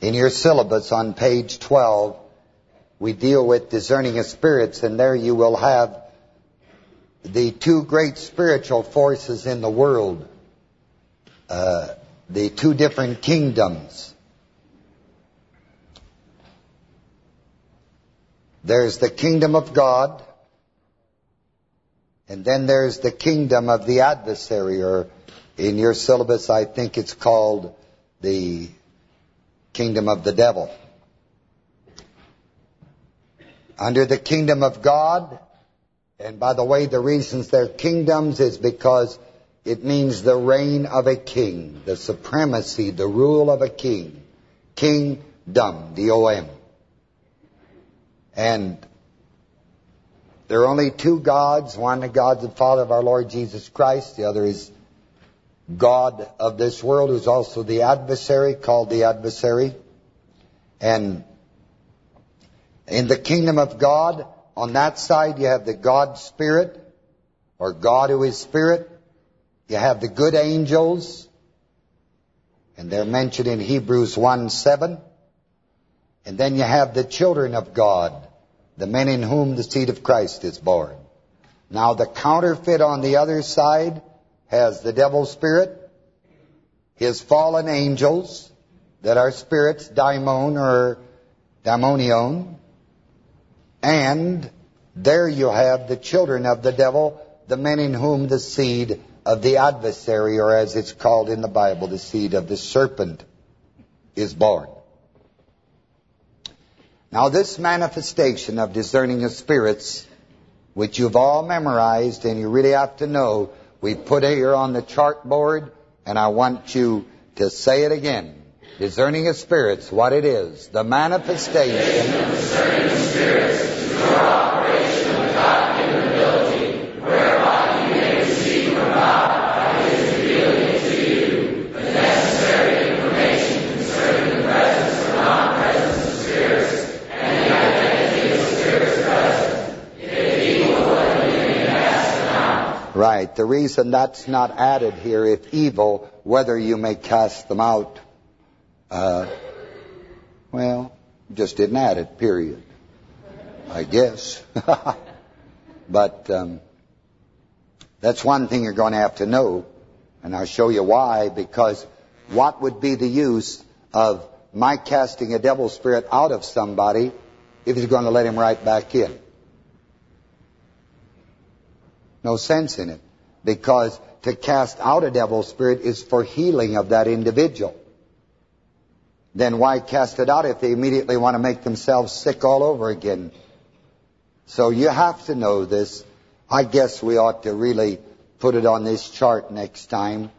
In your syllabus on page 12, we deal with discerning of spirits, and there you will have the two great spiritual forces in the world, uh, the two different kingdoms. There's the kingdom of God, and then there's the kingdom of the adversary, or in your syllabus, I think it's called the kingdom of the devil. Under the kingdom of God, and by the way, the reasons they're kingdoms is because it means the reign of a king, the supremacy, the rule of a king. Kingdom, D-O-M. And there are only two gods. One, the God, the Father of our Lord Jesus Christ. The other is God of this world, who's also the adversary, called the adversary. And in the kingdom of God, on that side you have the God Spirit, or God who is Spirit. You have the good angels, and they're mentioned in Hebrews 1, 7. And then you have the children of God, the men in whom the seed of Christ is born. Now the counterfeit on the other side has the devil's spirit, his fallen angels that are spirits, daimon or daimonion, and there you have the children of the devil, the men in whom the seed of the adversary, or as it's called in the Bible, the seed of the serpent, is born. Now this manifestation of discerning of spirits, which you've all memorized and you really have to know, we put it here on the chart board, and I want you to say it again. Discerning of spirits, what it is. The manifestation. Discerning of spirits, your operation of God-given ability, whereby you may receive from God by His revealing it to you the necessary information concerning the presence or non-presence of spirits and the identity of spirits present. If evil, whether you may cast them out. Right. The reason that's not added here, if evil, whether you may cast them out, uh, well, just didn't add it, period. I guess. but um, that's one thing you're going to have to know, and I'll show you why, because what would be the use of my casting a devil spirit out of somebody if he's going to let him right back in? No sense in it, because to cast out a devil spirit is for healing of that individual. Then why cast it out if they immediately want to make themselves sick all over again? So you have to know this. I guess we ought to really put it on this chart next time.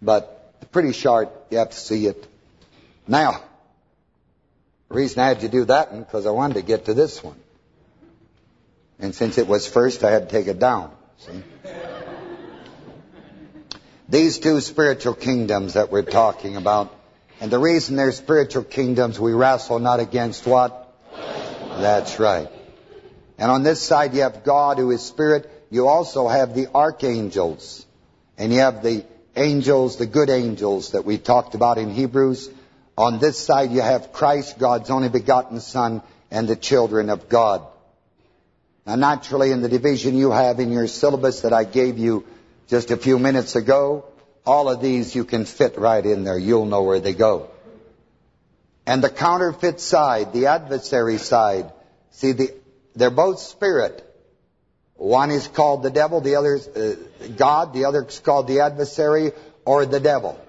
But pretty short, you have to see it. Now, the reason I had to do that one, because I wanted to get to this one. And since it was first, I had to take it down. See? These two spiritual kingdoms that we're talking about, and the reason they're spiritual kingdoms, we wrestle not against what? That's right. And on this side you have God who is spirit. You also have the archangels. And you have the angels, the good angels that we talked about in Hebrews. On this side you have Christ, God's only begotten Son, and the children of God. Now naturally in the division you have in your syllabus that I gave you just a few minutes ago, all of these you can fit right in there. You'll know where they go. And the counterfeit side, the adversary side, see, the, they're both spirit. One is called the devil, the other is uh, God, the other is called the adversary or the devil.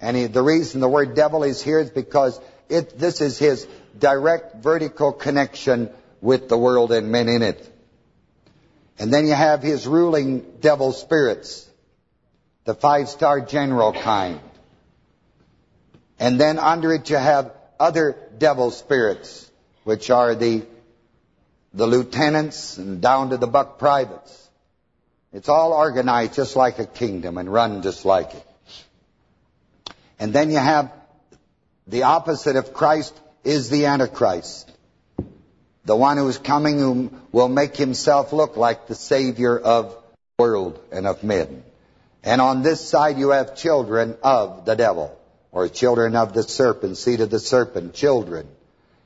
And he, the reason the word devil is here is because it, this is his direct vertical connection with the world and men in it. And then you have his ruling devil spirits, the five-star general kind. And then under it you have other devil spirits, which are the the lieutenants and down to the buck privates. It's all organized just like a kingdom and run just like it. And then you have the opposite of Christ is the Antichrist. The one who is coming who will make himself look like the Savior of the world and of men. And on this side you have children of the devil, or children of the serpent, seed of the serpent, children.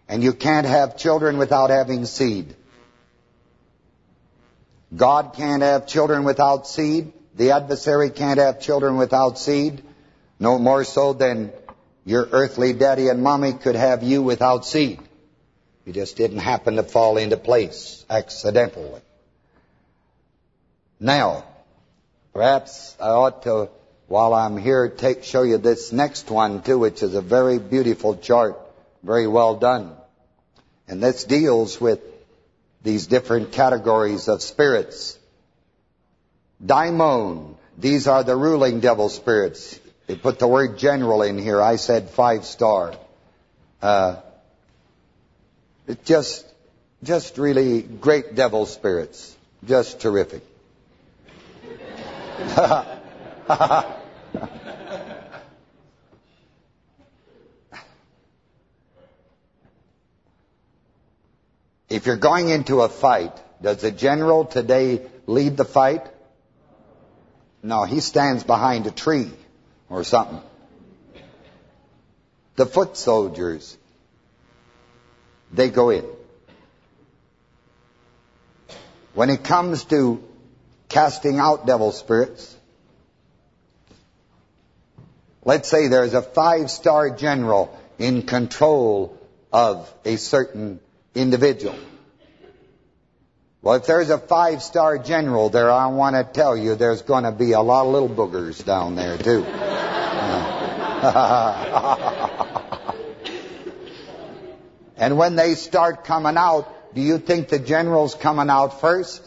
And you can't have children without having seed. God can't have children without seed. The adversary can't have children without seed. No more so than your earthly daddy and mommy could have you without seed. You just didn't happen to fall into place accidentally. Now, perhaps I ought to, while I'm here, take show you this next one too, which is a very beautiful chart, very well done. And this deals with these different categories of spirits. Daimon, these are the ruling devil spirits. They put the word general in here. I said five star. Uh, just, just really great devil spirits. Just terrific. if you're going into a fight, does the general today lead the fight? No, he stands behind a tree or something. The foot soldiers, they go in. When it comes to casting out devil spirits, let's say there's a five-star general in control of a certain individual. Well, if there's a five-star general there, I want to tell you there's going to be a lot of little boogers down there, too. and when they start coming out, do you think the general's coming out first?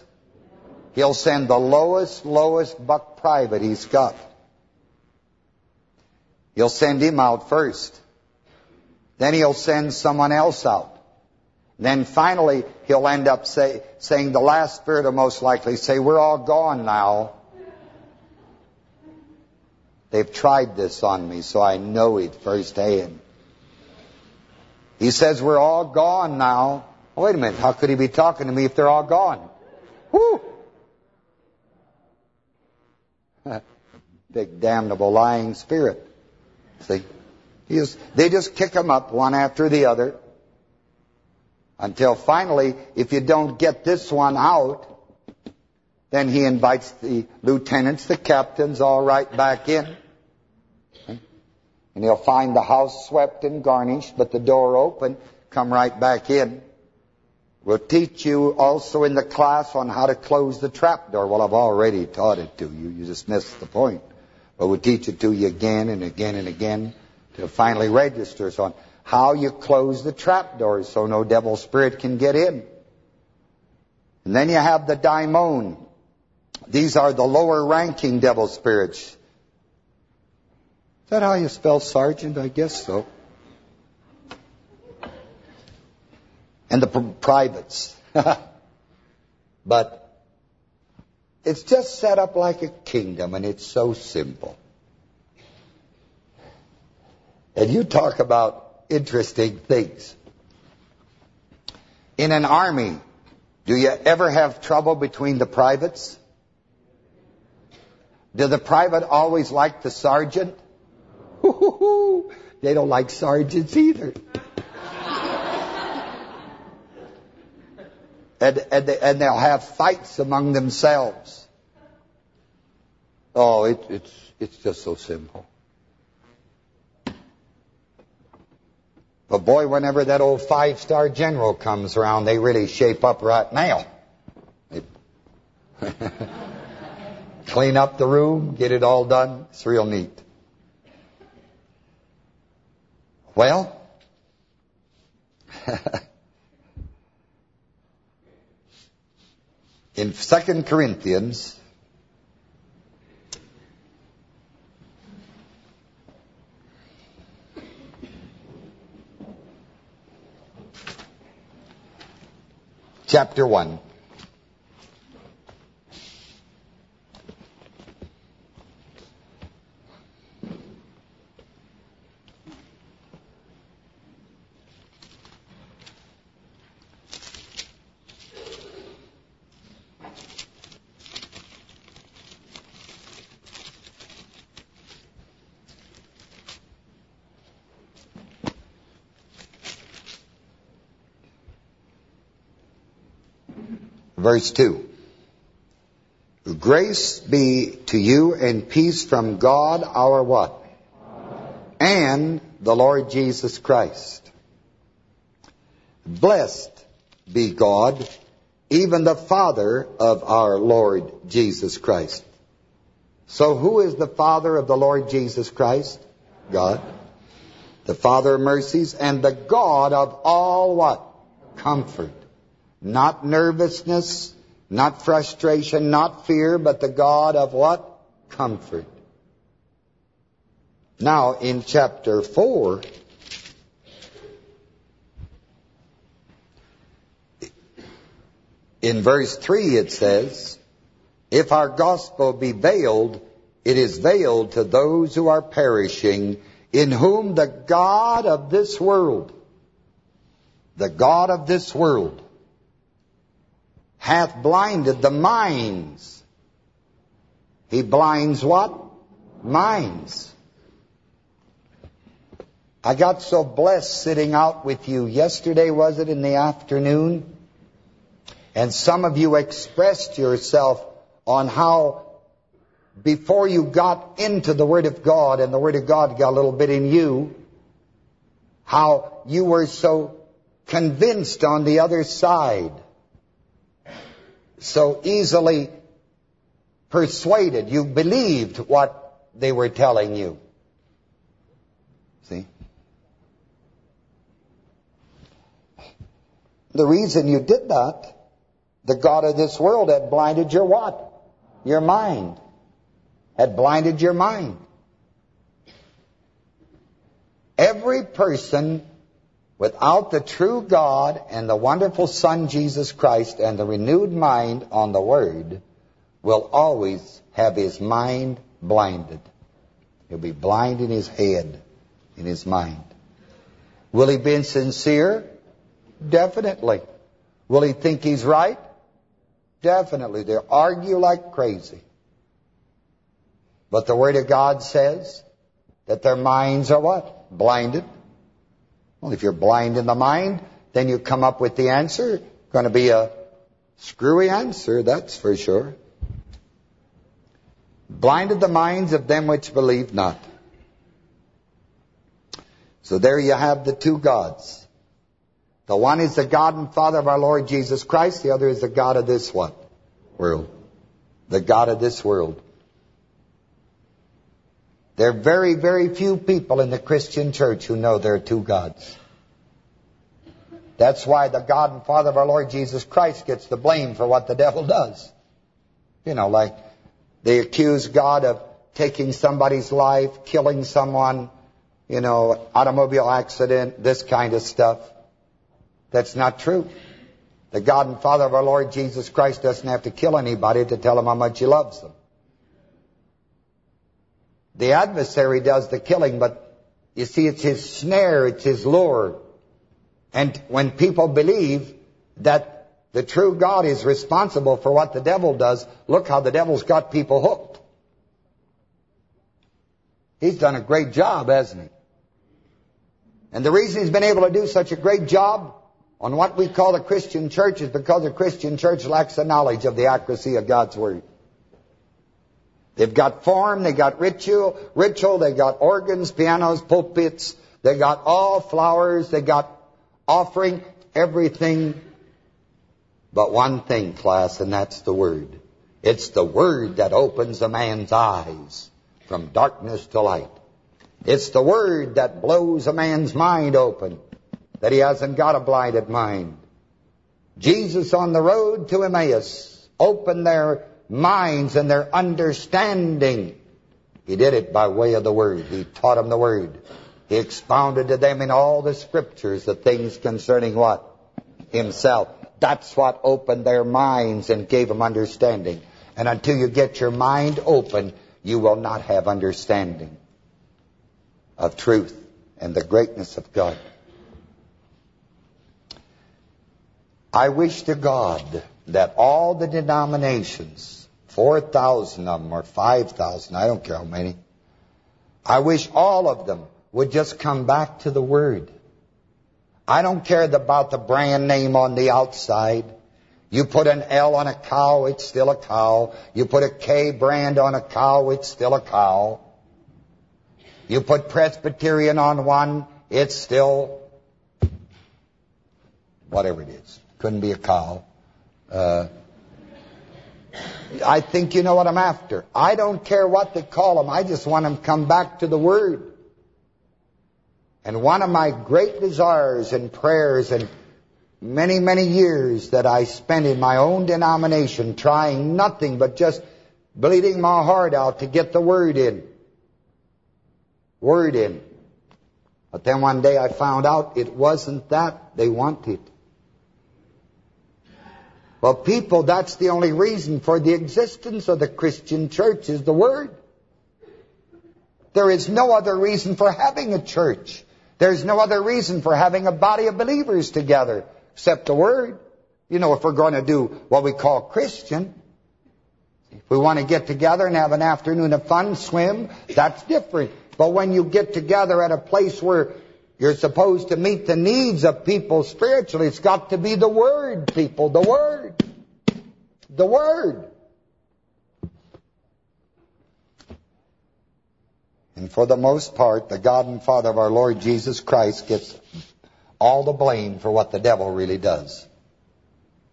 He'll send the lowest, lowest buck private he's got. He'll send him out first. Then he'll send someone else out. Then finally, he'll end up say, saying, the last spirit will most likely say, we're all gone now. They've tried this on me, so I know it firsthand. He says, we're all gone now. Wait a minute, how could he be talking to me if they're all gone? Whoo! Big damnable lying spirit. See? Is, they just kick them up one after the other until finally, if you don't get this one out, then he invites the lieutenants, the captains, all right back in. And he'll find the house swept and garnished, but the door open, come right back in. We'll teach you also in the class on how to close the trap door. Well, I've already taught it to you. You just missed the point. But we'll teach it to you again and again and again till finally registers on how you close the trap doors so no devil spirit can get in. And then you have the daimon. These are the lower ranking devil spirits. Is that how you spell sergeant? I guess so. And the privates. but it's just set up like a kingdom and it's so simple. And you talk about interesting things. In an army, do you ever have trouble between the privates? Do the private always like the sergeant? They don't like sergeants either. and, and, they, and they'll have fights among themselves. Oh, it, it's, it's just so simple. But boy, whenever that old five-star general comes around, they really shape up right now. Clean up the room, get it all done. It's real neat. Well, in Second Corinthians, chapter 1. Verse 2. Grace be to you and peace from God our what? And the Lord Jesus Christ. Blessed be God, even the Father of our Lord Jesus Christ. So who is the Father of the Lord Jesus Christ? God. The Father of mercies and the God of all what? Comfort. Not nervousness, not frustration, not fear, but the God of what? Comfort. Now, in chapter 4, in verse 3 it says, If our gospel be veiled, it is veiled to those who are perishing, in whom the God of this world, the God of this world, hath blinded the minds. He blinds what? Minds. I got so blessed sitting out with you yesterday, was it, in the afternoon? And some of you expressed yourself on how before you got into the Word of God and the Word of God got a little bit in you, how you were so convinced on the other side, so easily persuaded. You believed what they were telling you. See? The reason you did that, the God of this world had blinded your what? Your mind. Had blinded your mind. Every person without the true God and the wonderful Son Jesus Christ and the renewed mind on the Word will always have his mind blinded. He'll be blind in his head, in his mind. Will he be sincere? Definitely. Will he think he's right? Definitely. They'll argue like crazy. But the Word of God says that their minds are what? Blinded. Well, if you're blind in the mind, then you come up with the answer. Going to be a screwy answer, that's for sure. Blinded the minds of them which believe not. So there you have the two gods. The one is the God and Father of our Lord Jesus Christ. The other is the God of this what? World. The God of this world. There are very, very few people in the Christian church who know there are two gods. That's why the God and Father of our Lord Jesus Christ gets the blame for what the devil does. You know, like they accuse God of taking somebody's life, killing someone, you know, automobile accident, this kind of stuff. That's not true. The God and Father of our Lord Jesus Christ doesn't have to kill anybody to tell them how much he loves them. The adversary does the killing, but you see, it's his snare, it's his lure. And when people believe that the true God is responsible for what the devil does, look how the devil's got people hooked. He's done a great job, hasn't he? And the reason he's been able to do such a great job on what we call the Christian church is because the Christian church lacks the knowledge of the accuracy of God's Word. They've got form, they got ritual, ritual, they got organs, pianos, pulpits, they got all flowers, they got offering, everything but one thing, class, and that's the Word. It's the Word that opens a man's eyes from darkness to light. It's the Word that blows a man's mind open that he hasn't got a blinded mind. Jesus on the road to Emmaus opened their minds and their understanding. He did it by way of the Word. He taught them the Word. He expounded to them in all the Scriptures the things concerning what? Himself. That's what opened their minds and gave them understanding. And until you get your mind open, you will not have understanding of truth and the greatness of God. I wish to God that all the denominations, 4,000 of them or 5,000, I don't care how many, I wish all of them would just come back to the Word. I don't care about the brand name on the outside. You put an L on a cow, it's still a cow. You put a K brand on a cow, it's still a cow. You put Presbyterian on one, it's still whatever it is. Couldn't be a cow. Uh, I think you know what I'm after. I don't care what they call them. I just want them to come back to the Word. And one of my great desires and prayers and many, many years that I spent in my own denomination trying nothing but just bleeding my heart out to get the Word in. Word in. But then one day I found out it wasn't that they wanted. Well, people, that's the only reason for the existence of the Christian church is the Word. There is no other reason for having a church. There's no other reason for having a body of believers together except the Word. You know, if we're going to do what we call Christian, if we want to get together and have an afternoon of fun, swim, that's different. But when you get together at a place where you're supposed to meet the needs of people spiritually. It's got to be the Word, people. The Word. The Word. And for the most part, the God and Father of our Lord Jesus Christ gets all the blame for what the devil really does.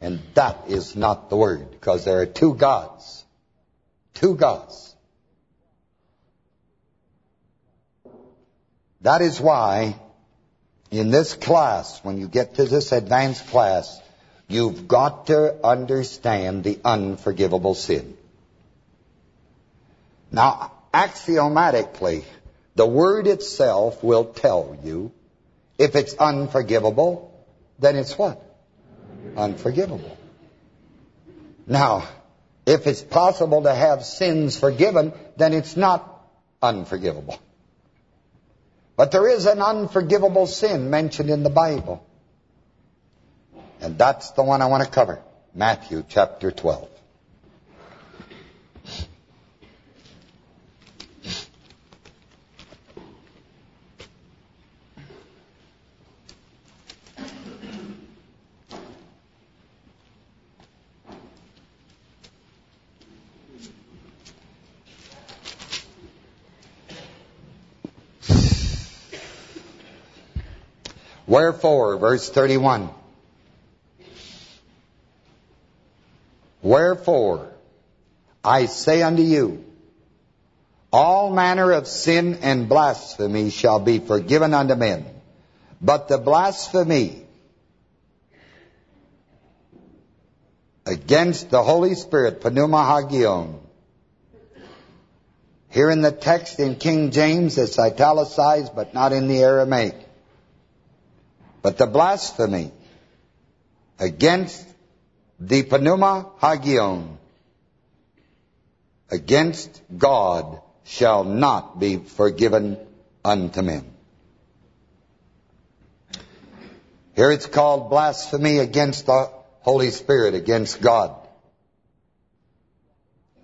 And that is not the Word, because there are two gods. Two gods. That is why in this class, when you get to this advanced class, you've got to understand the unforgivable sin. Now, axiomatically, the word itself will tell you if it's unforgivable, then it's what? Unforgivable. Now, if it's possible to have sins forgiven, then it's not unforgivable. But there is an unforgivable sin mentioned in the Bible. And that's the one I want to cover. Matthew chapter 12. Wherefore, verse 31. Wherefore, I say unto you, all manner of sin and blasphemy shall be forgiven unto men, but the blasphemy against the Holy Spirit, pneuma hagion. Here in the text in King James, it's italicized, but not in the Aramaic. But the blasphemy against the pneuma hagion, against God, shall not be forgiven unto men. Here it's called blasphemy against the Holy Spirit, against God,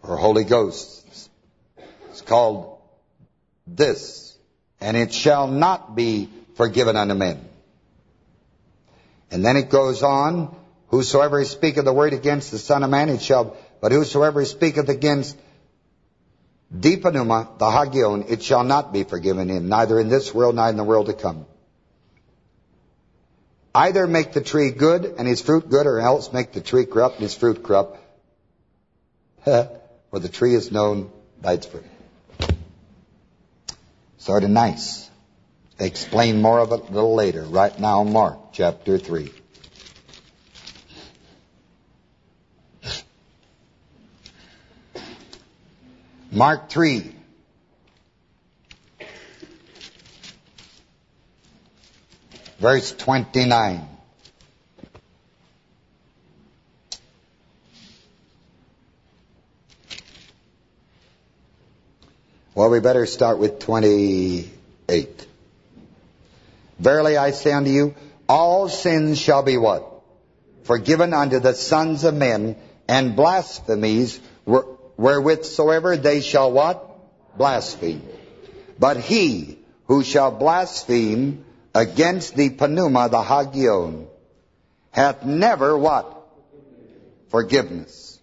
or Holy Ghost. It's called this, and it shall not be forgiven unto men. And then it goes on, whosoever speaketh the word against the Son of Man, it shall, but whosoever speaketh against the pneuma, the hagion, it shall not be forgiven him, neither in this world, neither in the world to come. Either make the tree good and his fruit good, or else make the tree corrupt and his fruit corrupt. For the tree is known by its fruit. Sort of nice. Explain more of it a little later. Right now, Mark chapter 3. Mark 3. Verse 29. Well, we better start with 28. Verily I say unto you, all sins shall be what? Forgiven unto the sons of men, and blasphemies wherewithsoever they shall what? Blaspheme. But he who shall blaspheme against the pneuma, the hagion, hath never what? forgiveness,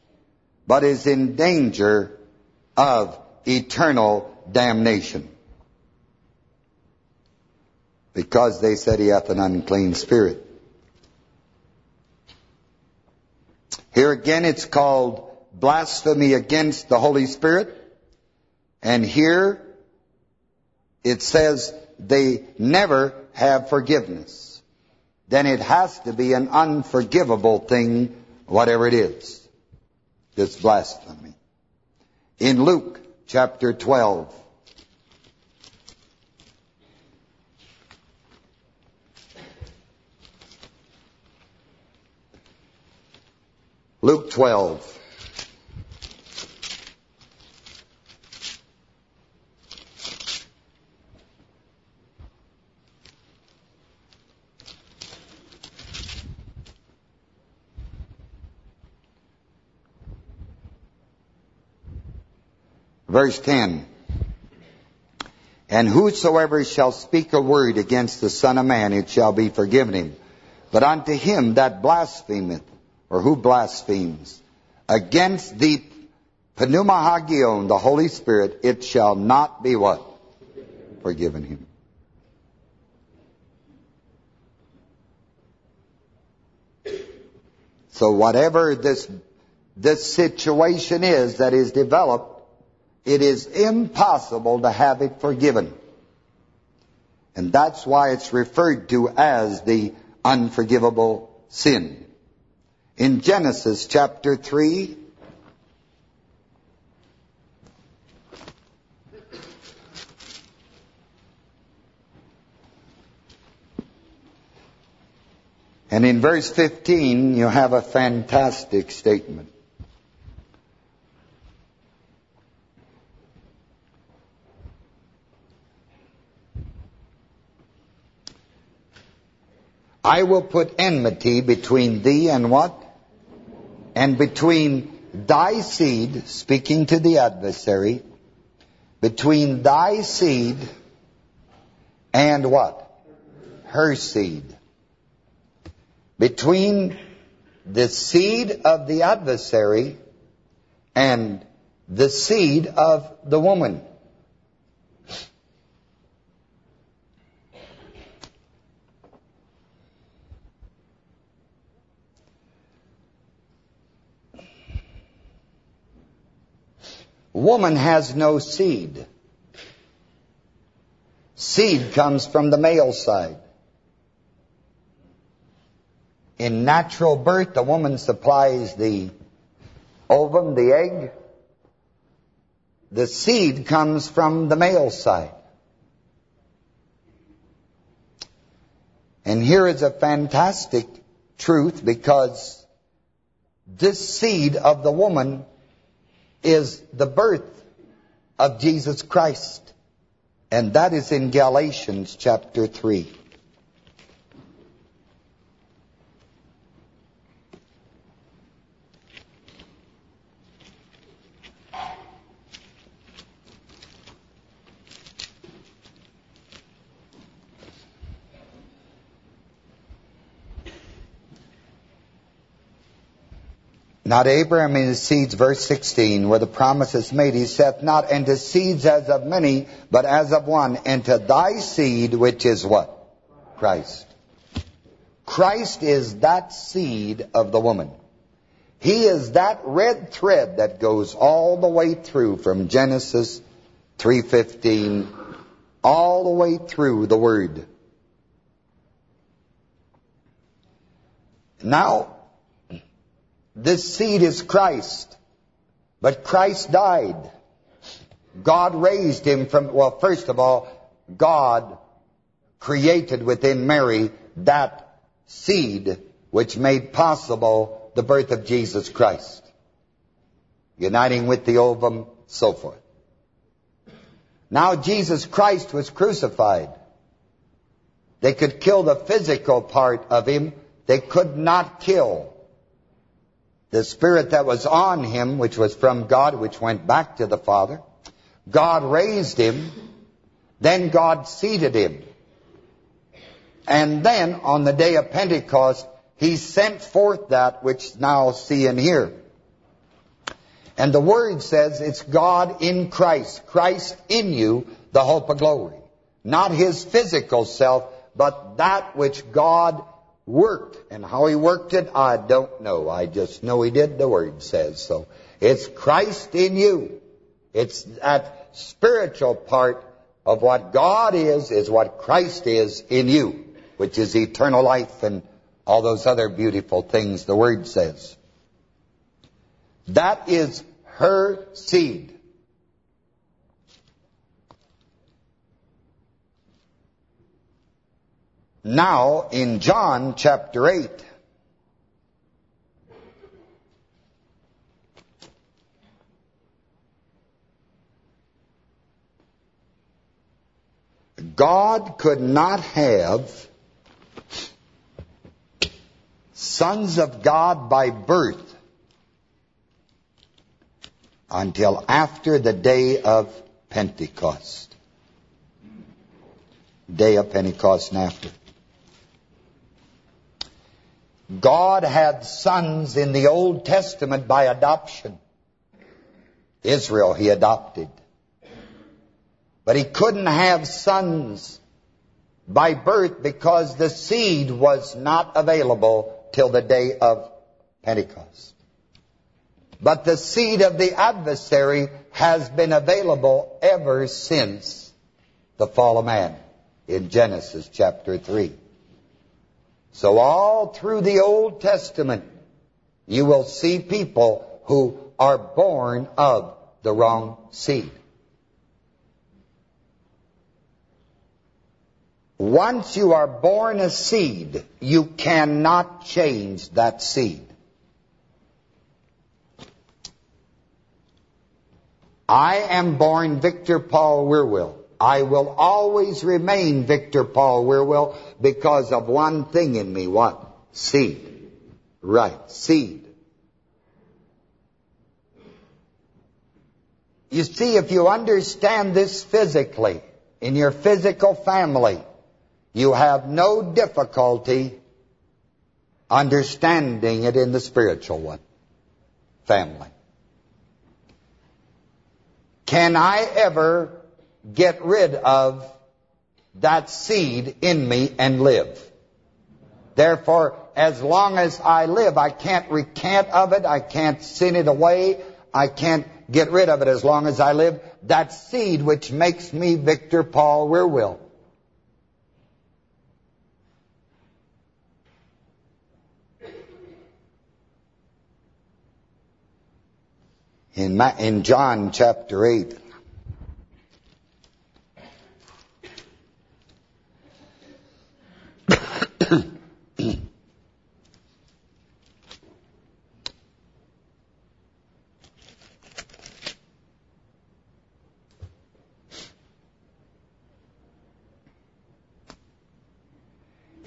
but is in danger of eternal damnation. Because they said he hath an unclean spirit. Here again it's called blasphemy against the Holy Spirit. And here it says they never have forgiveness. Then it has to be an unforgivable thing, whatever it is. This blasphemy. In Luke chapter 12, Luke 12. Verse 10. And whosoever shall speak a word against the Son of Man, it shall be forgiven him. But unto him that blasphemeth, or who blasphemes, against the pneumahagion, the Holy Spirit, it shall not be what? Forgiven him. So whatever this, this situation is that is developed, it is impossible to have it forgiven. And that's why it's referred to as the unforgivable sin. In Genesis chapter 3, And in verse 15, you have a fantastic statement. I will put enmity between thee and what? And between thy seed, speaking to the adversary, between thy seed and what? Her seed. Between the seed of the adversary and the seed of the woman. Woman has no seed. Seed comes from the male side. In natural birth, the woman supplies the ovum, the egg. The seed comes from the male side. And here is a fantastic truth because this seed of the woman is the birth of Jesus Christ. And that is in Galatians chapter 3. Not Abraham and his seeds, verse 16, where the promise is made. He saith not, and to seeds as of many, but as of one, and to thy seed, which is what? Christ. Christ is that seed of the woman. He is that red thread that goes all the way through from Genesis 3.15, all the way through the Word. Now, this seed is Christ. But Christ died. God raised him from, well, first of all, God created within Mary that seed which made possible the birth of Jesus Christ. Uniting with the ovum, so forth. Now Jesus Christ was crucified. They could kill the physical part of him. They could not kill the spirit that was on him, which was from God, which went back to the Father. God raised him. Then God seated him. And then on the day of Pentecost, he sent forth that which now see and hear. And the word says it's God in Christ, Christ in you, the hope of glory. Not his physical self, but that which God worked. And how he worked it, I don't know. I just know he did, the word says so. It's Christ in you. It's that spiritual part of what God is, is what Christ is in you, which is eternal life and all those other beautiful things the Word says. That is her seed. Now, in John chapter 8, God could not have sons of God by birth until after the day of Pentecost. Day of Pentecost and after. God had sons in the Old Testament by adoption. Israel he adopted. But he couldn't have sons by birth because the seed was not available till the day of Pentecost. But the seed of the adversary has been available ever since the fall of man in Genesis chapter 3. So all through the Old Testament, you will see people who are born of the wrong seed. Once you are born a seed, you cannot change that seed. I am born Victor Paul Wierwille. I will always remain Victor Paul Wierwille because of one thing in me. What? Seed. Right. Seed. You see, if you understand this physically, in your physical family, you have no difficulty understanding it in the spiritual one, family. Can I ever get rid of that seed in me and live? Therefore, as long as I live, I can't recant of it, I can't sin it away, I can't get rid of it as long as I live. That seed which makes me Victor Paul Wierwille. in, Ma in John chapter 8.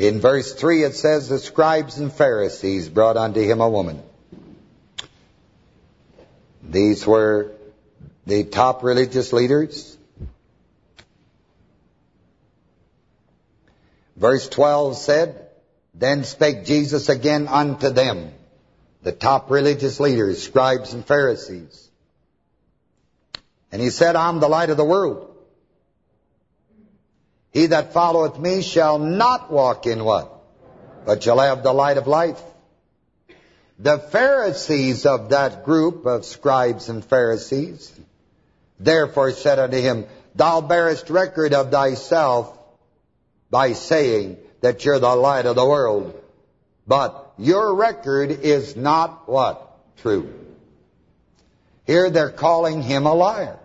In verse 3 it says, The scribes and Pharisees brought unto him a woman these were the top religious leaders. Verse 12 said, Then spake Jesus again unto them, the top religious leaders, scribes and Pharisees. And he said, I'm the light of the world. He that followeth me shall not walk in what? But shall have the light of life. The Pharisees of that group of scribes and Pharisees therefore said unto him, Thou bearest record of thyself by saying that you're the light of the world. But your record is not what? True. Here they're calling him a liar.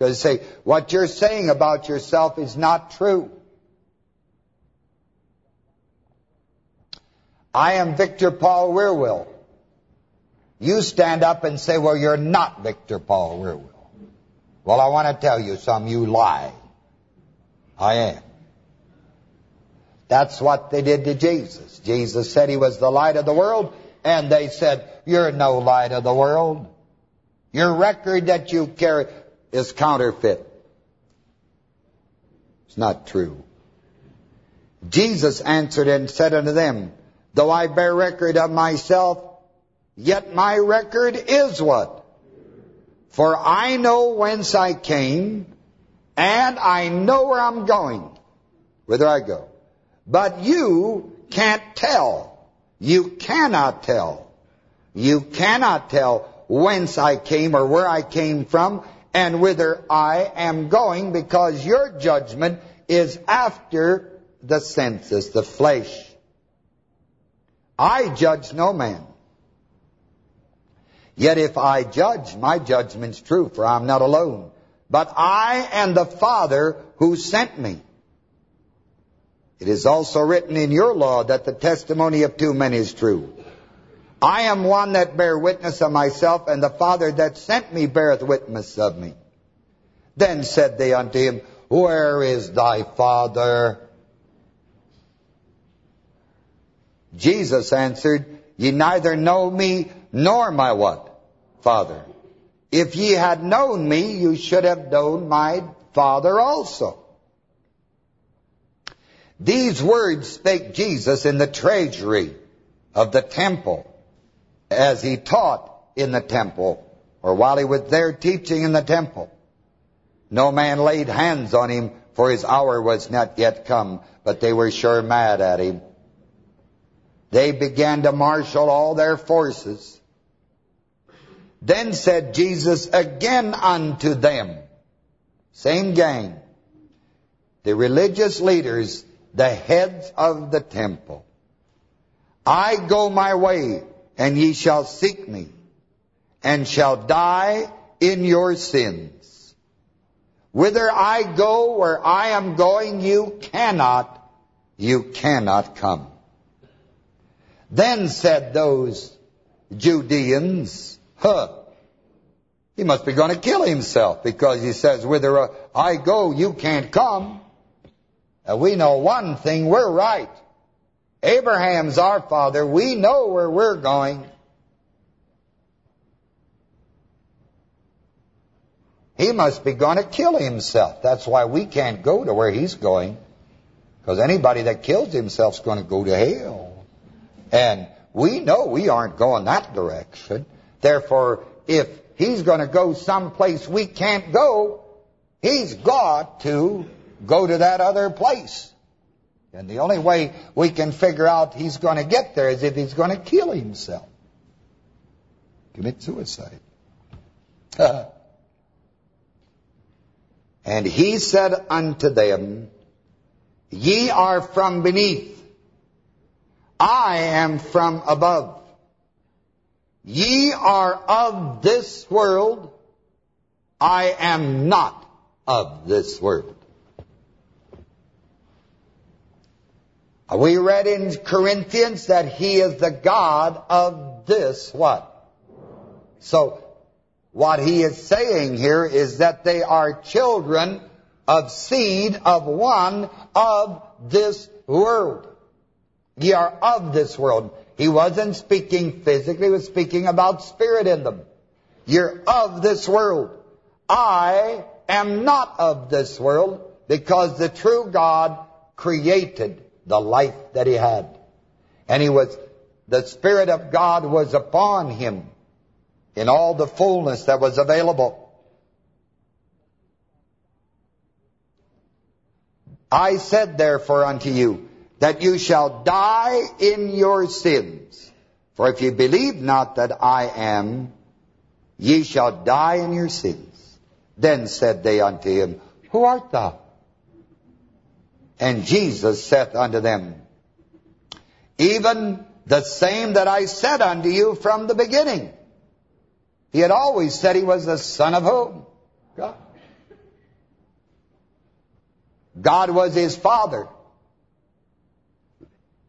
Because say, what you're saying about yourself is not true. I am Victor Paul Wierwille. You stand up and say, well, you're not Victor Paul Wierwille. Well, I want to tell you some, you lie. I am. That's what they did to Jesus. Jesus said he was the light of the world, and they said, you're no light of the world. Your record that you carry is counterfeit. It's not true. Jesus answered and said unto them, Though I bear record of myself, yet my record is what? For I know whence I came, and I know where I'm going, whither I go. But you can't tell. You cannot tell. You cannot tell whence I came or where I came from and whither I am going because your judgment is after the senses, the flesh. I judge no man. Yet if I judge, my judgment's true, for I'm not alone. But I and the Father who sent me. It is also written in your law that the testimony of two men is true. I am one that bear witness of myself, and the Father that sent me beareth witness of me. Then said they unto him, Where is thy Father? Jesus answered, Ye neither know me nor my what? Father. If ye had known me, you should have known my Father also. These words spake Jesus in the treasury of the temple as he taught in the temple or while he was there teaching in the temple. No man laid hands on him, for his hour was not yet come, but they were sure mad at him. They began to marshal all their forces. Then said Jesus again unto them, same gang, the religious leaders, the heads of the temple, I go my way, and ye shall seek me, and shall die in your sins. Whither I go, where I am going, you cannot, you cannot come. Then said those Judeans, huh, he must be going to kill himself because he says, whither uh, I go, you can't come. And we know one thing, we're right. Abraham's our father. We know where we're going. He must be going to kill himself. That's why we can't go to where he's going. Because anybody that kills himself is going to go to hell. And we know we aren't going that direction. Therefore, if he's going to go someplace we can't go, he's got to go to that other place. And the only way we can figure out he's going to get there is if he's going to kill himself. Commit suicide. and he said unto them, Ye are from beneath. I am from above. Ye are of this world. I am not of this world. Uh, we read in Corinthians that he is the God of this what? So, what he is saying here is that they are children of seed of one of this world. Ye are of this world. He wasn't speaking physically, he was speaking about spirit in them. You're of this world. I am not of this world because the true God created the life that he had. And he was, the Spirit of God was upon him in all the fullness that was available. I said therefore unto you, that you shall die in your sins. For if ye believe not that I am, ye shall die in your sins. Then said they unto him, Who art thou? And Jesus saith unto them, Even the same that I said unto you from the beginning. He had always said he was the son of whom? God. God was his father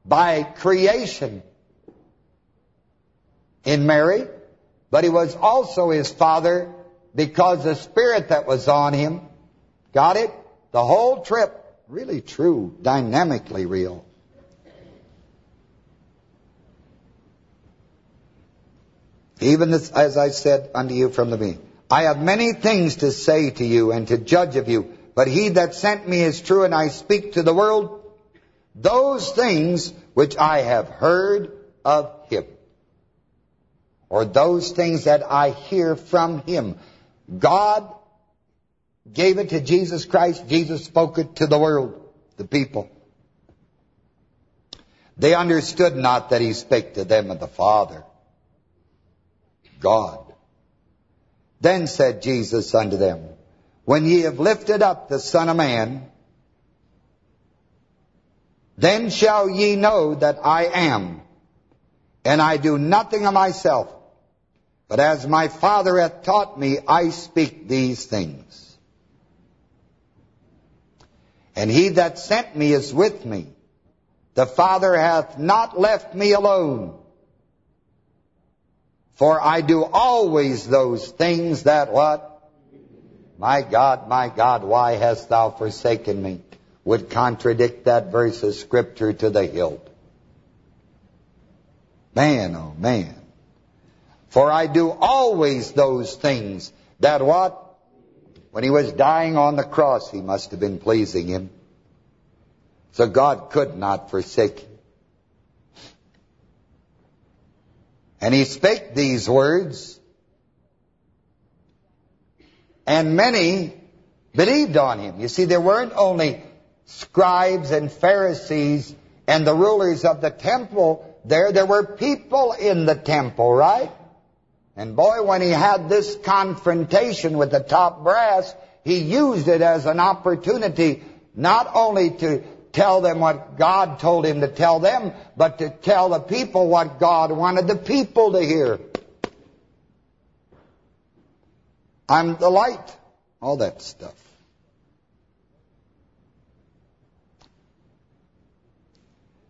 by creation in Mary, but he was also his father because the spirit that was on him, got it? The whole trip really true, dynamically real. Even as, as I said unto you from the beginning, I have many things to say to you and to judge of you, but he that sent me is true, and I speak to the world those things which I have heard of him. Or those things that I hear from him. God gave it to Jesus Christ. Jesus spoke it to the world, the people. They understood not that he spake to them of the Father, God. Then said Jesus unto them, When ye have lifted up the Son of Man, then shall ye know that I am, and I do nothing of myself, but as my Father hath taught me, I speak these things. And he that sent me is with me. The Father hath not left me alone. For I do always those things that what? My God, my God, why hast thou forsaken me? Would contradict that verse of Scripture to the hilt. Man, oh man. For I do always those things that what? When he was dying on the cross, he must have been pleasing him. So God could not forsake him. And he spake these words, and many believed on him. You see, there weren't only scribes and Pharisees and the rulers of the temple there. There were people in the temple, right? And boy, when he had this confrontation with the top brass, he used it as an opportunity not only to tell them what God told him to tell them, but to tell the people what God wanted the people to hear. I'm the light. All that stuff.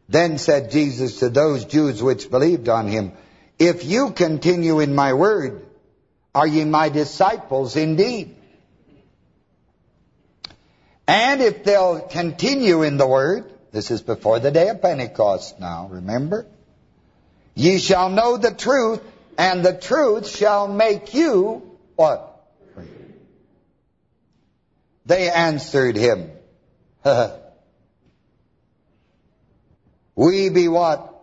Then said Jesus to those Jews which believed on him, If you continue in my word, are ye my disciples indeed? And if they'll continue in the word, this is before the day of Pentecost now, remember? Ye shall know the truth, and the truth shall make you, what? They answered him, We be what?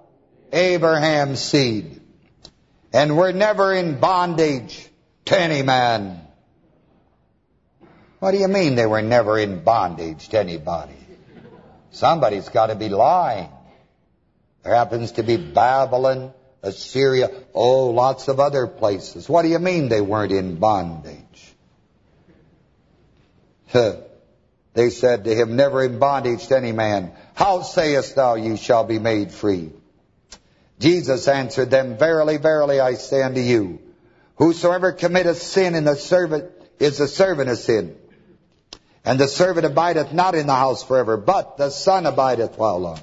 Abraham's seed. And we're never in bondage to any man. What do you mean they were never in bondage to anybody? Somebody's got to be lying. There happens to be Babylon, Assyria, oh, lots of other places. What do you mean they weren't in bondage? They said to him, never in bondage to any man. How sayest thou ye shall be made free? Jesus answered them, Verily, verily, I say unto you, Whosoever committeth sin in the servant is the servant of sin. And the servant abideth not in the house forever, but the Son abideth while long.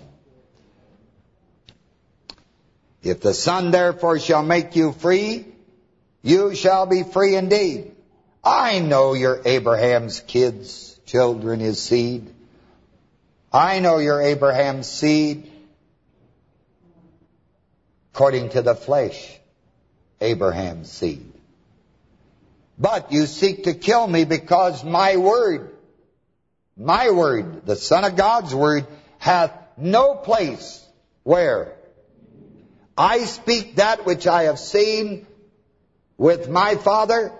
If the Son therefore shall make you free, you shall be free indeed. I know you're Abraham's kids, children, his seed. I know you're Abraham's seed according to the flesh, Abraham's seed. But you seek to kill me because my word my word, the Son of God's word, hath no place where I speak that which I have seen with my Father,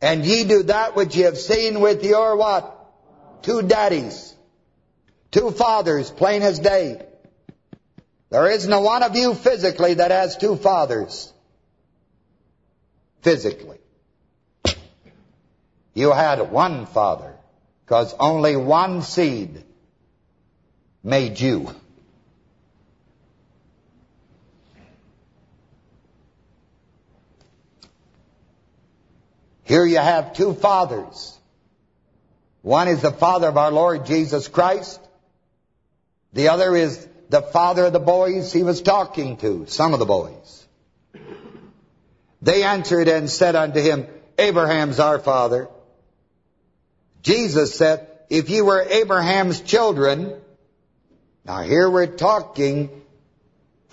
and ye do that which ye have seen with your what? Two daddies. Two fathers, plain as day. There isn't one of you physically that has two fathers. Physically. You had one father. Because only one seed made you. Here you have two fathers. One is the father of our Lord Jesus Christ. The other is the father of the boys he was talking to, some of the boys. They answered and said unto him, Abraham's our father. Jesus said, if you were Abraham's children, now here we're talking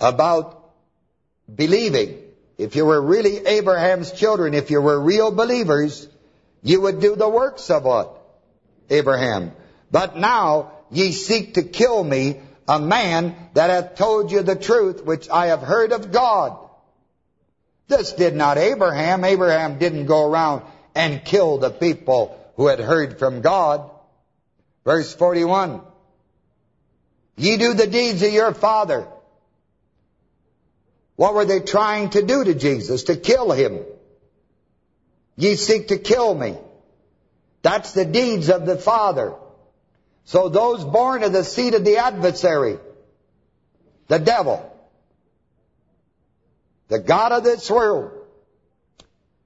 about believing. If you were really Abraham's children, if you were real believers, you would do the works of what? Abraham. But now ye seek to kill me a man that hath told you the truth which I have heard of God. This did not Abraham. Abraham didn't go around and kill the people who had heard from God. Verse 41. Ye do the deeds of your father. What were they trying to do to Jesus? To kill him. Ye seek to kill me. That's the deeds of the Father. So those born of the seed of the adversary, the devil, the God of this world,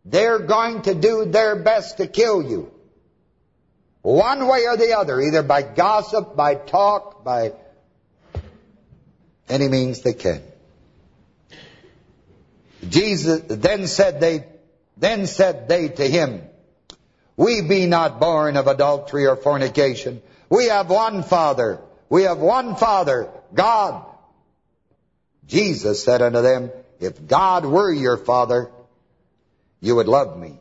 they're going to do their best to kill you. One way or the other, either by gossip, by talk, by any means they can. Jesus then said they then said they to him, We be not born of adultery or fornication. We have one Father. We have one Father, God. Jesus said unto them, If God were your Father, you would love me.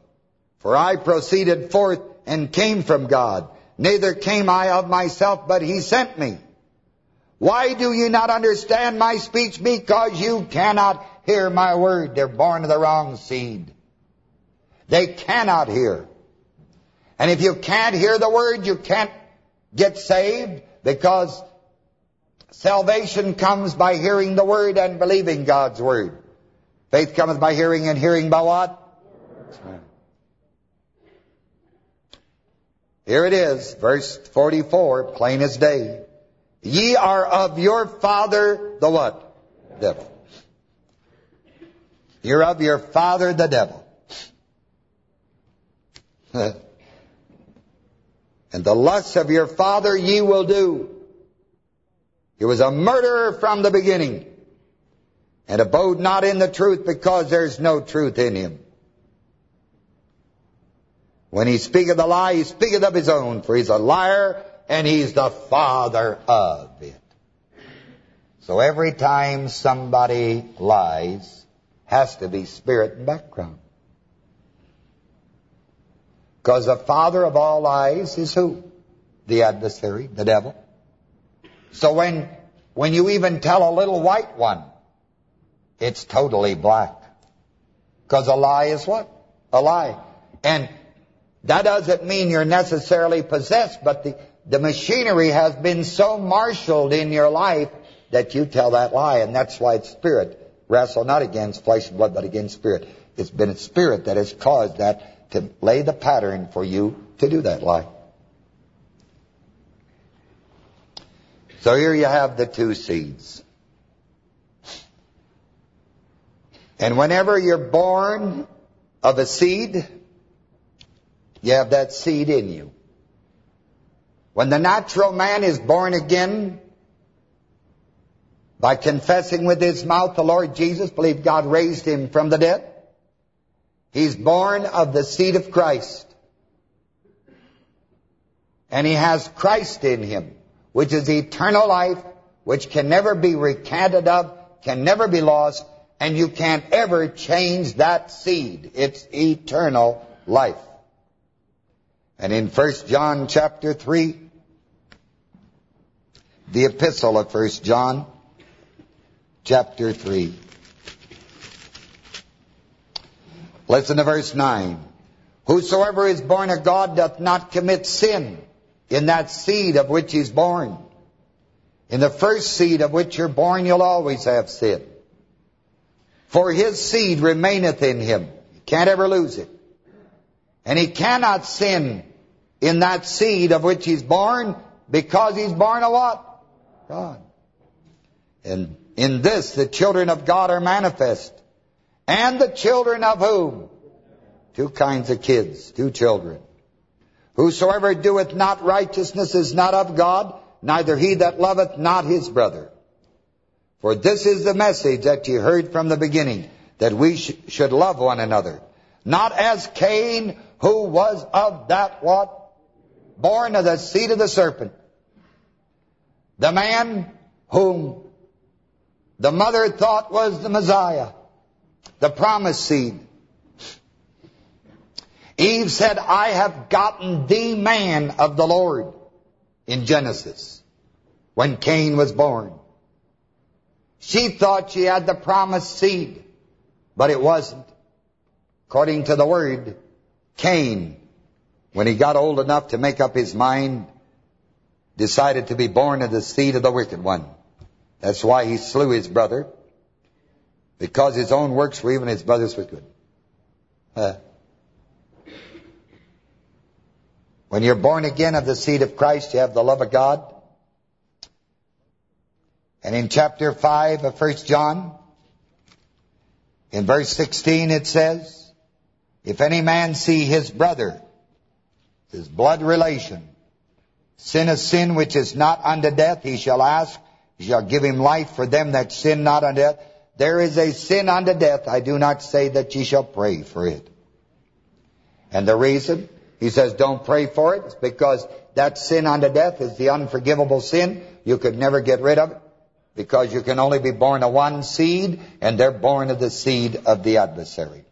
For I proceeded forth and came from God. Neither came I of myself, but he sent me. Why do you not understand my speech? Because you cannot hear my word. They're born of the wrong seed. They cannot hear. And if you can't hear the word, you can't get saved because salvation comes by hearing the word and believing God's word. Faith cometh by hearing and hearing by what? Here it is, verse 44, plain as day. Ye are of your father, the what? Devil. You're of your father, the devil. and the lusts of your father ye will do. He was a murderer from the beginning, and abode not in the truth because there's no truth in him. When he speaketh a lie, he speaketh of his own, for he's a liar, and he's the father of it. So every time somebody lies, has to be spirit background. Because the father of all lies is who? The adversary, the devil. So when, when you even tell a little white one, it's totally black. Because a lie is what? A lie. And that doesn't mean you're necessarily possessed, but the, the machinery has been so marshaled in your life that you tell that lie, and that's why it's spirit. Wrestle not against flesh and blood, but against spirit. It's been its spirit that has caused that to lay the pattern for you to do that lie. So here you have the two seeds. And whenever you're born of a seed, you have that seed in you. When the natural man is born again, by confessing with his mouth the Lord Jesus, believe God raised him from the dead, he's born of the seed of Christ. And he has Christ in him, which is eternal life, which can never be recanted of, can never be lost, and you can't ever change that seed. It's eternal life. And in 1 John chapter 3, the epistle of 1 John chapter 3. Listen to verse 9. Whosoever is born of God doth not commit sin in that seed of which he's born. In the first seed of which you're born, you'll always have sin. For his seed remaineth in him. You can't ever lose it. And he cannot sin in that seed of which he's born because he's born of what? God. And in this the children of God are manifest. And the children of whom? Two kinds of kids, two children. Whosoever doeth not righteousness is not of God, neither he that loveth not his brother. For this is the message that you heard from the beginning, that we sh should love one another. Not as Cain, who was of that what? Born of the seed of the serpent. The man whom the mother thought was the Messiah, the promised seed. Eve said, I have gotten the man of the Lord in Genesis. when Cain was born. She thought she had the promised seed, but it wasn't. According to the word, Cain, when he got old enough to make up his mind, decided to be born of the seed of the wicked one. That's why he slew his brother, because his own works were even his brother's was good. Uh, when you're born again of the seed of Christ, you have the love of God. And in chapter 5 of 1 John, in verse 16 it says, If any man see his brother, his blood relation, sin a sin which is not unto death, he shall ask, he shall give him life for them that sin not unto death. There is a sin unto death, I do not say that ye shall pray for it. And the reason, he says don't pray for it, is because that sin unto death is the unforgivable sin. You could never get rid of it, because you can only be born of one seed, and they're born of the seed of the adversary.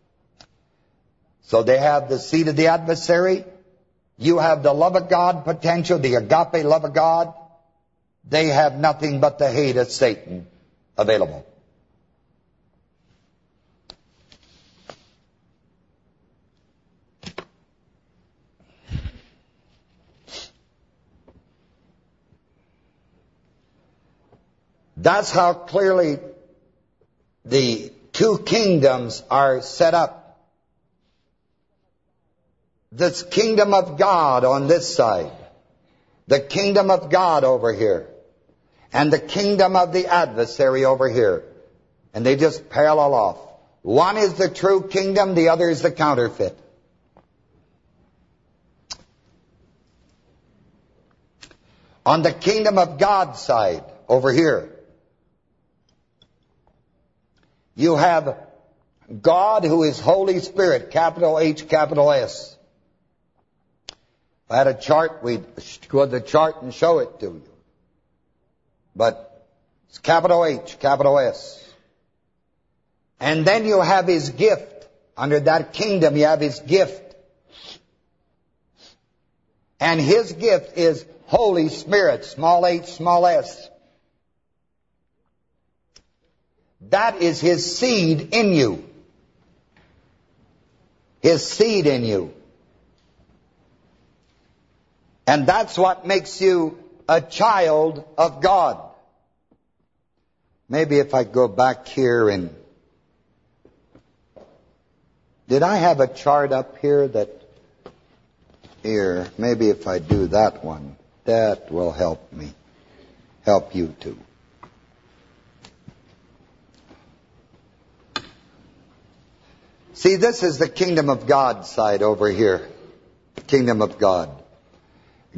So they have the seed of the adversary, you have the love of God potential, the agape love of God. They have nothing but the hate of Satan available. That's how clearly the two kingdoms are set up this kingdom of God on this side, the kingdom of God over here, and the kingdom of the adversary over here. And they just parallel off. One is the true kingdom, the other is the counterfeit. On the kingdom of God side, over here, you have God who is Holy Spirit, capital H, capital S. If I had a chart, we'd go to the chart and show it to you. But it's capital H, capital S. And then you have his gift. Under that kingdom, you have his gift. And his gift is Holy Spirit, small h, small s. That is his seed in you. His seed in you. And that's what makes you a child of God. Maybe if I go back here and... Did I have a chart up here that... Here, maybe if I do that one, that will help me. Help you too. See, this is the kingdom of God side over here. Kingdom of God.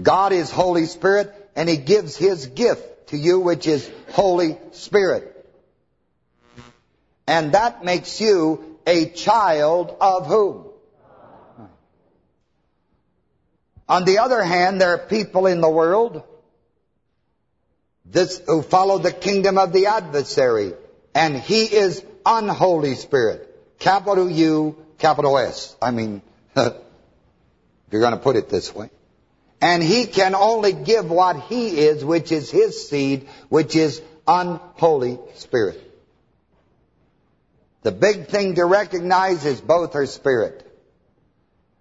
God is Holy Spirit, and He gives His gift to you, which is Holy Spirit. And that makes you a child of whom? On the other hand, there are people in the world this, who follow the kingdom of the adversary, and he is unholy spirit. Capital U, capital S. I mean, if you're going to put it this way. And he can only give what he is, which is his seed, which is unholy spirit. The big thing to recognize is both are spirit.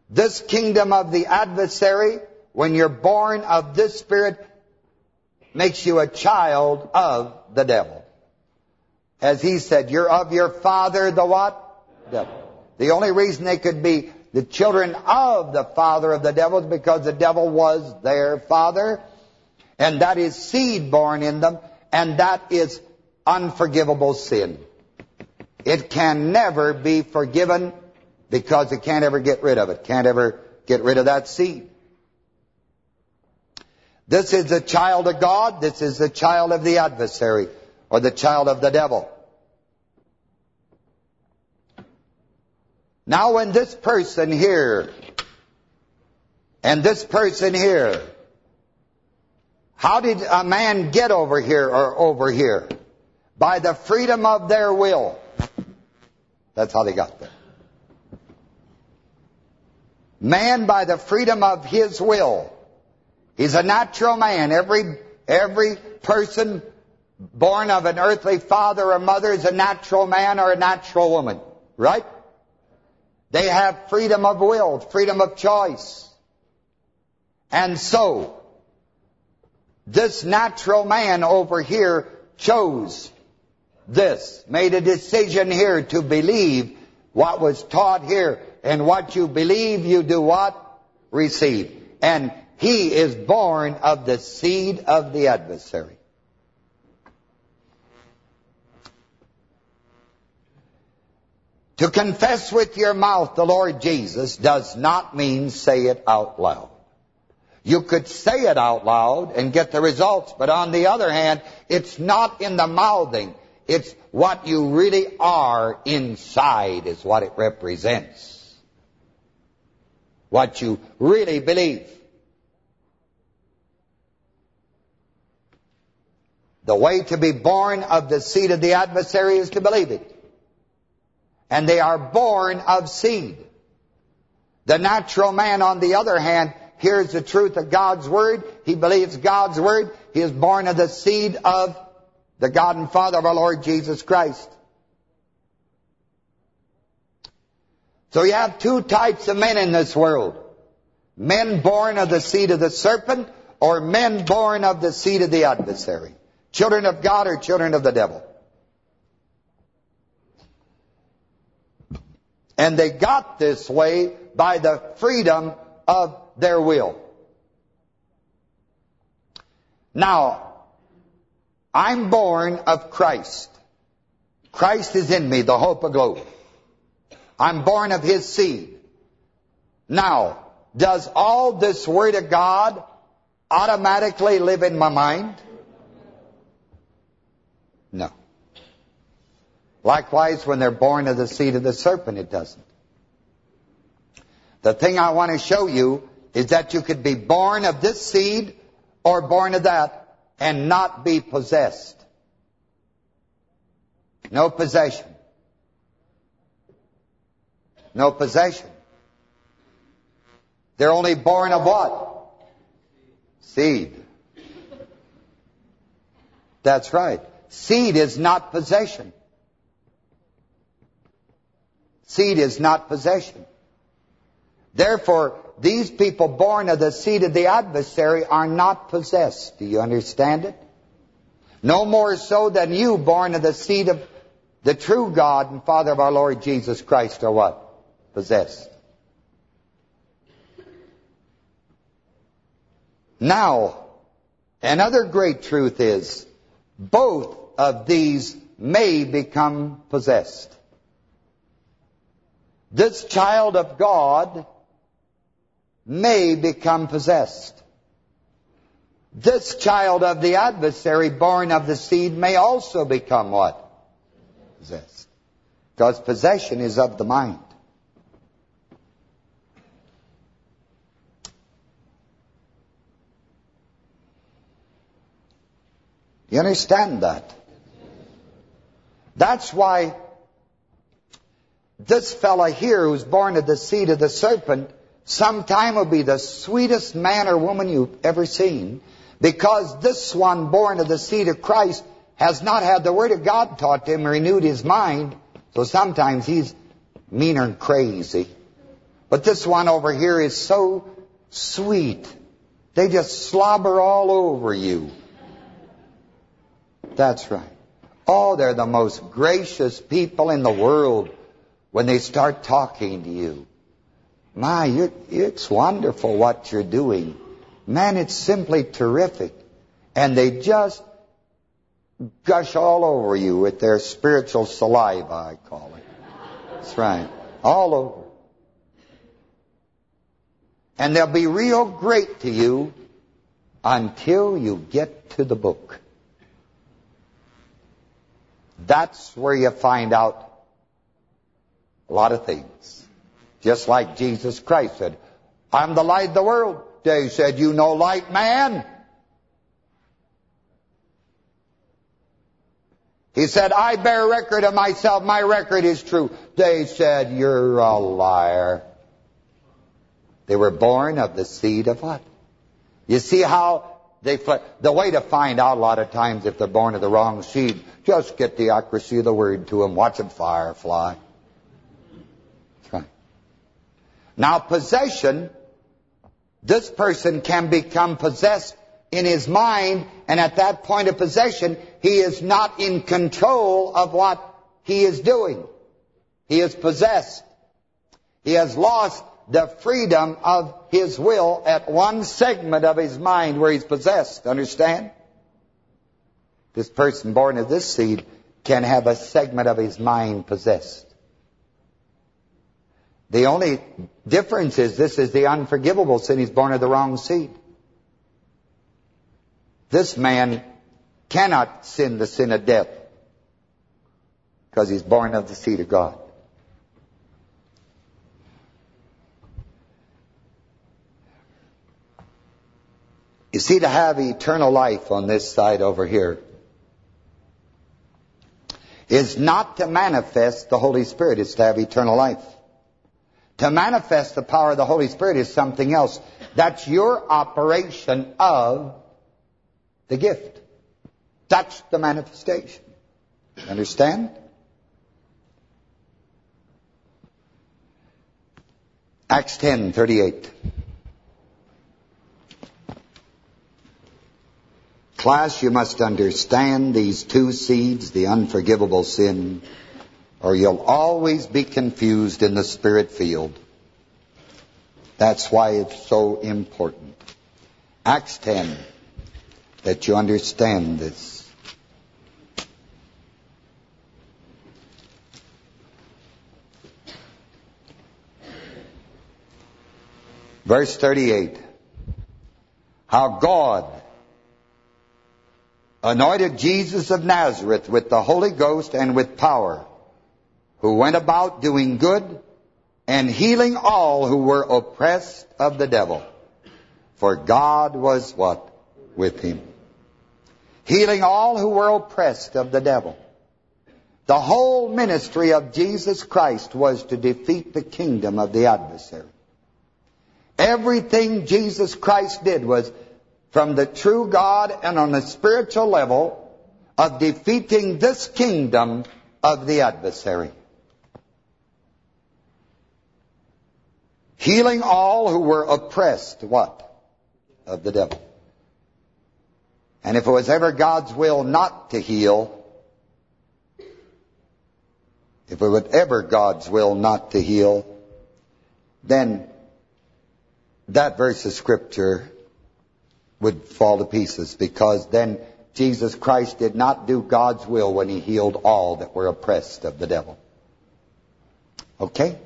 This kingdom of the adversary, when you're born of this spirit, makes you a child of the devil. As he said, you're of your father, the what? Devil. The only reason they could be the children of the father of the devil because the devil was their father. And that is seed born in them. And that is unforgivable sin. It can never be forgiven because it can't ever get rid of it. Can't ever get rid of that seed. This is the child of God. This is the child of the adversary or the child of the devil. Now when this person here and this person here, how did a man get over here or over here? By the freedom of their will. That's how they got there. Man by the freedom of his will. He's a natural man. Every Every person born of an earthly father or mother is a natural man or a natural woman. Right? They have freedom of will, freedom of choice. And so, this natural man over here chose this, made a decision here to believe what was taught here. And what you believe, you do what? Receive. And he is born of the seed of the adversary. To confess with your mouth the Lord Jesus does not mean say it out loud. You could say it out loud and get the results, but on the other hand, it's not in the mouthing. It's what you really are inside is what it represents. What you really believe. The way to be born of the seed of the adversary is to believe it. And they are born of seed. The natural man, on the other hand, hears the truth of God's Word. He believes God's Word. He is born of the seed of the God and Father of our Lord Jesus Christ. So you have two types of men in this world. Men born of the seed of the serpent or men born of the seed of the adversary. Children of God or children of the devil. And they got this way by the freedom of their will. Now, I'm born of Christ. Christ is in me, the hope of glory. I'm born of his seed. Now, does all this word of God automatically live in my mind? Likewise, when they're born of the seed of the serpent, it doesn't. The thing I want to show you is that you could be born of this seed or born of that and not be possessed. No possession. No possession. They're only born of what? Seed. That's right. Seed is not possession. Seed is not possession. Therefore, these people born of the seed of the adversary are not possessed. Do you understand it? No more so than you born of the seed of the true God and Father of our Lord Jesus Christ are what? Possessed. Now, another great truth is, both of these may become possessed. This child of God may become possessed. This child of the adversary, born of the seed, may also become what? Possessed. Because possession is of the mind. You understand that? That's why this fella here who's born of the seed of the serpent sometime will be the sweetest man or woman you've ever seen because this one born of the seed of Christ has not had the Word of God taught to him, renewed his mind, so sometimes he's meaner and crazy. But this one over here is so sweet. They just slobber all over you. That's right. Oh, they're the most gracious people in the world when they start talking to you. My, it's wonderful what you're doing. Man, it's simply terrific. And they just gush all over you with their spiritual saliva, I call it. That's right. All over. And they'll be real great to you until you get to the book. That's where you find out a lot of things. Just like Jesus Christ said, I'm the light of the world. They said, you know light man. He said, I bear record of myself. My record is true. They said, you're a liar. They were born of the seed of what? You see how they the way to find out a lot of times if they're born of the wrong seed, just get the accuracy of the word to them. Watch them fire fly. That's right. Now possession, this person can become possessed in his mind, and at that point of possession, he is not in control of what he is doing. He is possessed. He has lost the freedom of his will at one segment of his mind where he's possessed. Understand? This person born of this seed can have a segment of his mind possessed. The only difference is this is the unforgivable sin. He's born of the wrong seed. This man cannot sin the sin of death because he's born of the seed of God. You see, to have eternal life on this side over here is not to manifest the Holy Spirit, it's to have eternal life. To manifest the power of the Holy Spirit is something else. That's your operation of the gift. That's the manifestation. Understand? Acts 10, 38. Class, you must understand these two seeds, the unforgivable sin, or you'll always be confused in the spirit field. That's why it's so important. Acts 10, that you understand this. Verse 38. How God anointed Jesus of Nazareth with the Holy Ghost and with power, who went about doing good and healing all who were oppressed of the devil. For God was what? With him. Healing all who were oppressed of the devil. The whole ministry of Jesus Christ was to defeat the kingdom of the adversary. Everything Jesus Christ did was from the true God and on a spiritual level of defeating this kingdom of the adversary. Healing all who were oppressed, what? Of the devil. And if it was ever God's will not to heal, if it was ever God's will not to heal, then that verse of Scripture would fall to pieces because then Jesus Christ did not do God's will when he healed all that were oppressed of the devil. Okay?